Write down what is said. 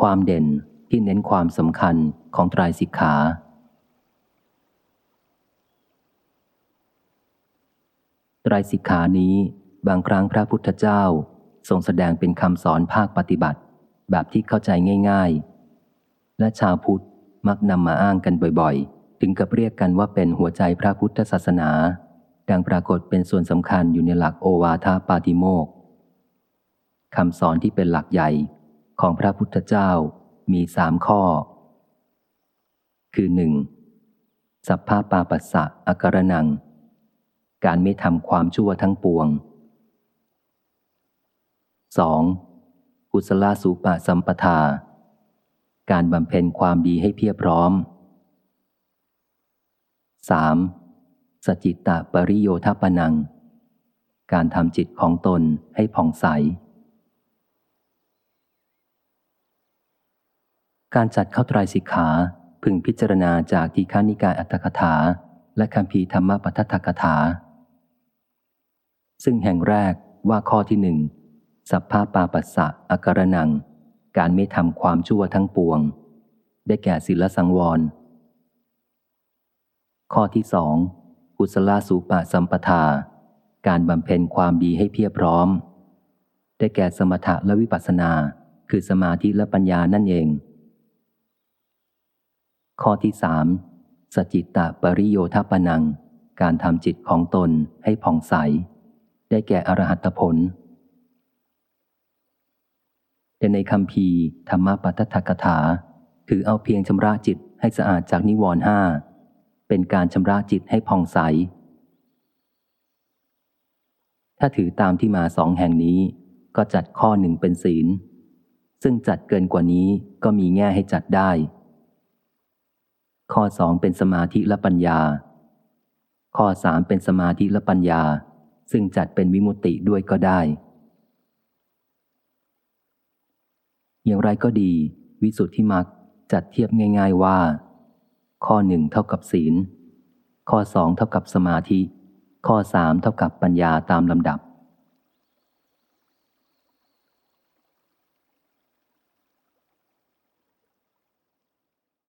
ความเด่นที่เน้นความสำคัญของไตรสิกขา ไตรสิกขานี้บางครั้งพระพุทธเจ้าทรงแสดงเป็นคำสอนภาคปฏิบัติ แบบที่เข้าใจง่าย ๆ และชาวพุทธมักนำมาอ้างกันบ่อยๆ ถึงกับเรียกกันว่าเป็นหัวใจพระพุทธศาสนา ดังปรากฏเป็นส่วนสำคัญอยู่ในหลักโอวาทาปาติโมกคำสอนที่เป็นหลักใหญ่ ของพระพุทธเจ้ามีสามข้อ คือหนึ่งสัพพาปาปัสสะอาการนัง การไม่ทำความชั่วทั้งปวง 2. กุศลสูปะสัมปทา การบำเพ็ญความดีให้เพียบพร้อม 3. สจิตตปริโยทปนัง การทำจิตของตนให้ผ่องใส การจัดเข้าตรายสิกขาพึงพิจารณาจากทีฆานิกายอัตถกถา และคำพีธรรมปทัตถกถา ซึ่งแห่งแรกว่าข้อที่หนึ่งสัพพาปาปัสสะอาการนัง การไม่ทำความชั่วทั้งปวง ได้แก่ศีลสังวร ข้อที่สองกุศลสูปะสัมปทา การบำเพ็ญความดีให้เพียบพร้อม ได้แก่สมถะและวิปัสสนา คือสมาธิและปัญญานั่นเอง ข้อที่สามสจิตตปริโยทปนัง การทำจิตของตนให้ผ่องใส ได้แก่อรหัตผล แต่ในคำพีธรรมปัตถกถา ถือเอาเพียงชำระจิตให้สะอาดจากนิวรณ์ห้า เป็นการชำระจิตให้ผ่องใส ถ้าถือตามที่มาสองแห่งนี้ ก็จัดข้อหนึ่งเป็นศีล ซึ่งจัดเกินกว่านี้ก็มีแง่ให้จัดได้ ข้อสองเป็นสมาธิและปัญญา ข้อสามเป็นสมาธิและปัญญา ซึ่งจัดเป็นวิมุตติด้วยก็ได้ อย่างไรก็ดี วิสุทธิมักจัดเทียบง่าย ๆว่า ข้อหนึ่งเท่ากับศีล ข้อสองเท่ากับสมาธิ ข้อสามเท่ากับปัญญาตามลำดับ